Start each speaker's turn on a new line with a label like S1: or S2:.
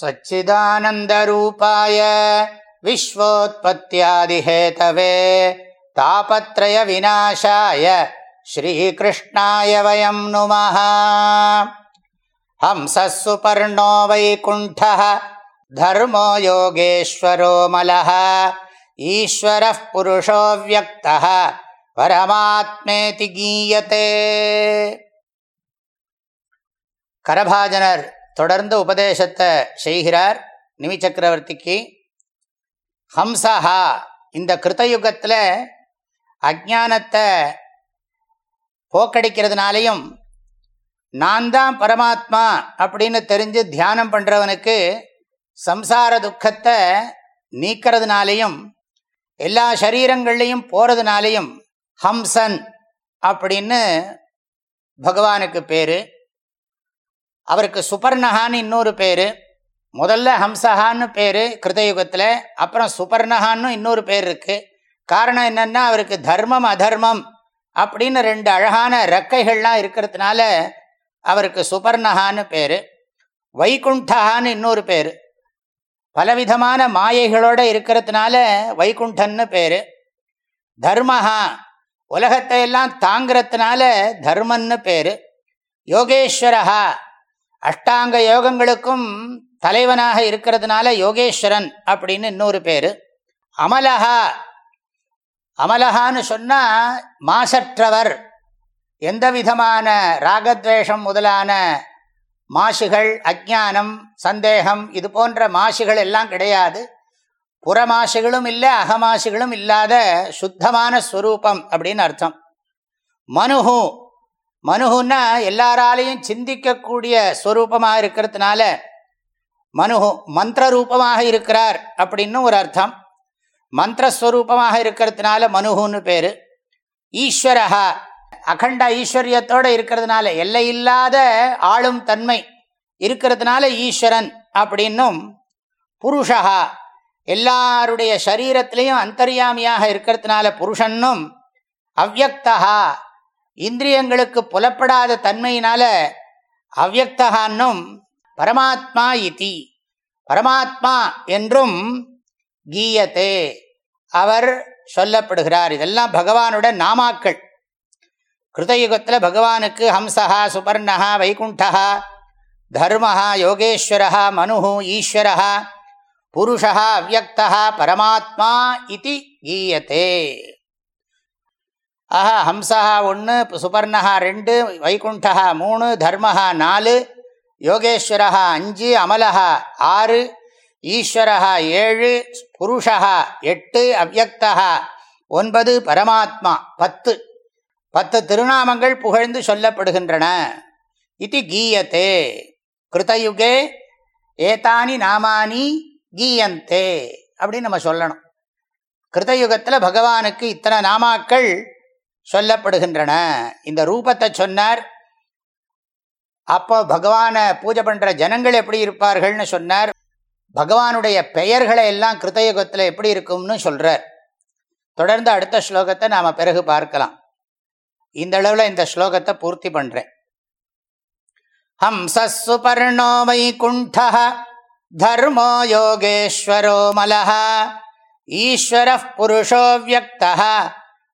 S1: सच्चिदानन्दरूपाय विश्वोत्पत्त्यादिहेतवे तापत्रयविनाशाय श्रीकृष्णाय वयं नुमः हंसः सुपर्णो वैकुण्ठः धर्मो योगेश्वरो मलः ईश्वरः पुरुषो व्यक्तः परमात्मेति गीयते करभाजनर् தொடர்ந்து உபதேசத்தை செய்கிறார் நிமி சக்கரவர்த்திக்கு ஹம்சஹா இந்த கிருத்தயுகத்தில் அஜானத்தை போக்கடிக்கிறதுனாலையும் நான் தான் பரமாத்மா அப்படின்னு தெரிஞ்சு தியானம் பண்ணுறவனுக்கு சம்சார துக்கத்தை நீக்கிறதுனாலையும் எல்லா சரீரங்கள்லையும் போகிறதுனாலையும் ஹம்சன் அப்படின்னு பகவானுக்கு பேர். அவருக்கு சுபர்ணஹான்னு இன்னொரு பேர். முதல்ல ஹம்சஹான்னு பேர் கிருதயுகத்தில் அப்புறம் சுபர்ணஹான்னு இன்னொரு பேர் இருக்குது காரணம் என்னென்னா அவருக்கு தர்மம் அதர்மம் அப்படின்னு ரெண்டு அழகான ரெக்கைகள்லாம் இருக்கிறதுனால அவருக்கு சுபர்ணஹான்னு பேர். வைகுண்டஹான்னு இன்னொரு பேர். பலவிதமான மாயைகளோடு இருக்கிறதுனால வைகுண்டன்னு பேர். தர்மஹா உலகத்தை எல்லாம் தாங்கிறதுனால தர்மன்னு பேர். யோகேஸ்வரஹா அஷ்டாங்க யோகங்களுக்கும் தலைவனாக இருக்கிறதுனால யோகேஸ்வரன் அப்படின்னு இன்னொரு பேர். அமலஹா. அமலஹான்னு சொன்னால் மாசற்றவர். எந்த விதமான ராகத்வேஷம் முதலான மாசுகள் அஜானம் சந்தேகம் இது போன்ற மாசுகள் எல்லாம் கிடையாது. புறமாசுகளும் இல்லை அகமாசுகளும் இல்லாத சுத்தமான ஸ்வரூபம் அப்படின்னு அர்த்தம். மனுஹூ. மனுகுன்னா எல்லாராலையும் சிந்திக்கக்கூடிய ஸ்வரூபமாக இருக்கிறதுனால மனுகு மந்திர ரூபமாக இருக்கிறார் அப்படின்னு ஒரு அர்த்தம். மந்திரஸ்வரூபமாக இருக்கிறதுனால மனுகுன்னு பேர். ஈஸ்வரஹா அகண்ட ஐஸ்வர்யத்தோடு இருக்கிறதுனால எல்லையில்லாத ஆளும் தன்மை இருக்கிறதுனால ஈஸ்வரன் அப்படின்னும் புருஷா எல்லாருடைய சரீரத்திலையும் அந்தர்யாமியாக இருக்கிறதுனால புருஷன்னும் அவ்வக்தகா இந்திரியங்களுக்கு புலப்படாத தன்மையினால அவ்வக்தகான்னும் பரமாத்மா இதி. பரமாத்மா என்றும் கீயத்தே அவர் சொல்லப்படுகிறார். இதெல்லாம் பகவானோட நாமாக்கள். கிருதயுகத்தில் பகவானுக்கு ஹம்சா சுபர்ணா வைகுண்டா தர்மஹா யோகேஸ்வரஹா மனுஹு ஈஸ்வரஹா புருஷா அவ்வக்தா பரமாத்மா இது கீயத்தே ஆஹா ஹம்சா ஒன்று சுபர்ணஹா ரெண்டு வைகுண்டா மூணு தர்மஹா நாலு யோகேஸ்வரா அஞ்சு அமலஹா ஆறு ஈஸ்வரா ஏழு புருஷா எட்டு அவ்வக்தா ஒன்பது பரமாத்மா பத்து. பத்து திருநாமங்கள் புகழ்ந்து சொல்லப்படுகின்றன. இது கீயத்தே கிருதயுகே ஏதானி நாமானி கீயந்தே. அப்படின்னு நம்ம சொல்லணும். கிருதயுகத்தில் பகவானுக்கு இத்தனை நாமாக்கள் சொல்லப்படுகின்றன. இந்த ரூபத்தை சொன்னார். அப்போ பகவானை பூஜை பண்ணுற ஜனங்கள் எப்படி இருப்பார்கள்னு சொன்னார். பகவானுடைய பெயர்களை எல்லாம் கிருத்தயுகத்தில் எப்படி இருக்கும்னு சொல்கிறார் தொடர்ந்து அடுத்த ஸ்லோகத்தை நாம் பிறகு பார்க்கலாம். இந்த அளவில் இந்த ஸ்லோகத்தை பூர்த்தி பண்ணுறேன் ஹம்சசுபர்ணோ வைகுண்ட தர்மோ யோகேஸ்வரோ மலஹ. ஈஸ்வர புருஷோ வியக்தா